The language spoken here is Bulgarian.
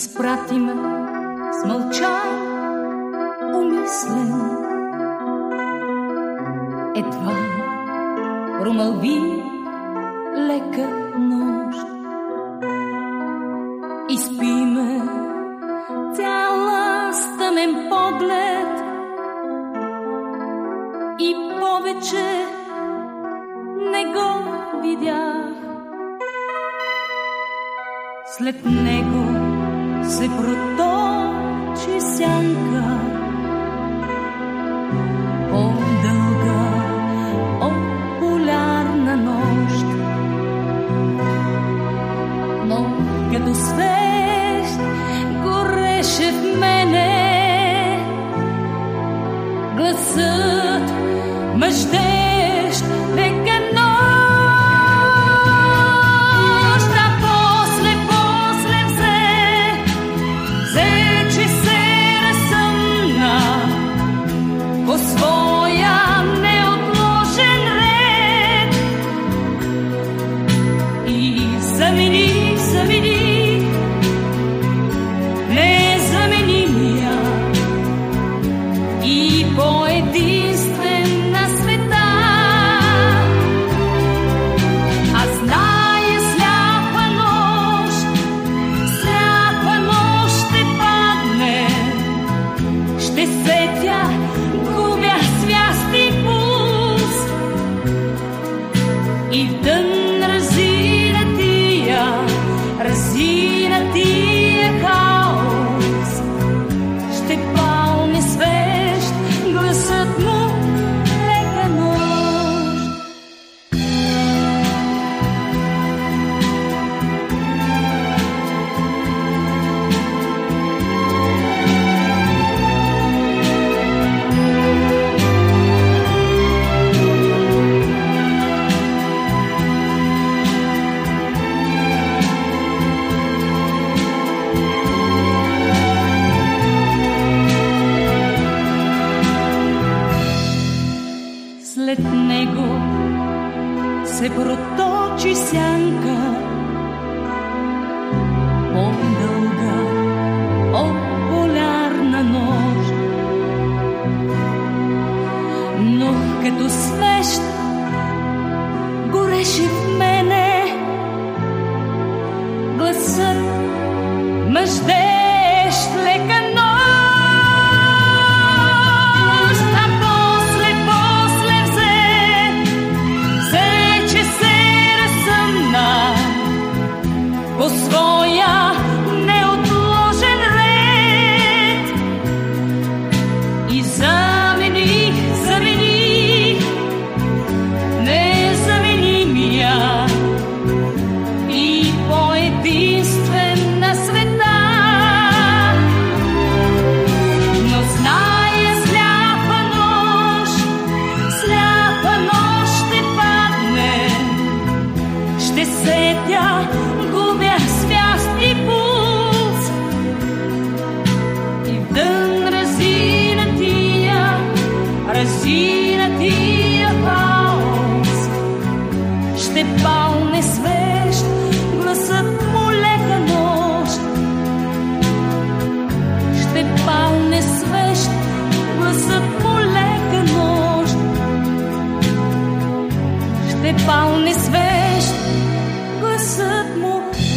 изпрати ме с мълчан умислен. Едва промълви лека нощ. Изпи ме цяла стъмен поглед и повече не го видях. След него се проточи сянка. По-дълга от полярна нощ. Но като свещ гореше в мене гласът проточи сянка по-дълга от полярна нощ. Но като свещ гореше в мене гласът мъждещ ще сетя, губя свяст и пулс. И в дън разина тия, разина тия ще палне свещ гласът му лека нощ. Ще палне свещ гласът му лека нощ. Ще палне свещ giấc mộng